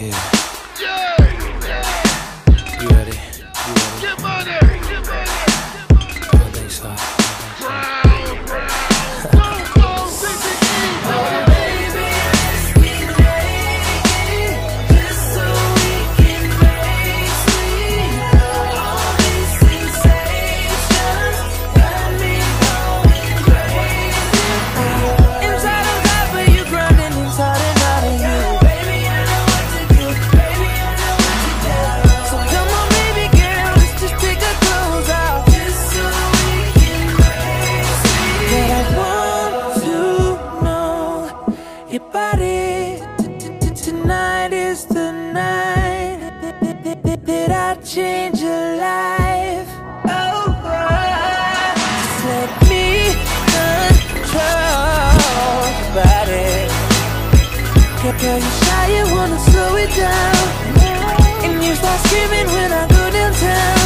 Yeah. got it. Tonight is the night that I change your life. Oh, just let me control your body. Girl, you shy, you wanna slow it down, and you start screaming when I go downtown.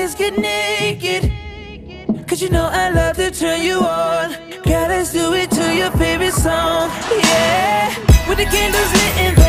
Let's get naked. Cause you know I love to turn you on. girl. Let's do it to your favorite song. Yeah, when the candles lit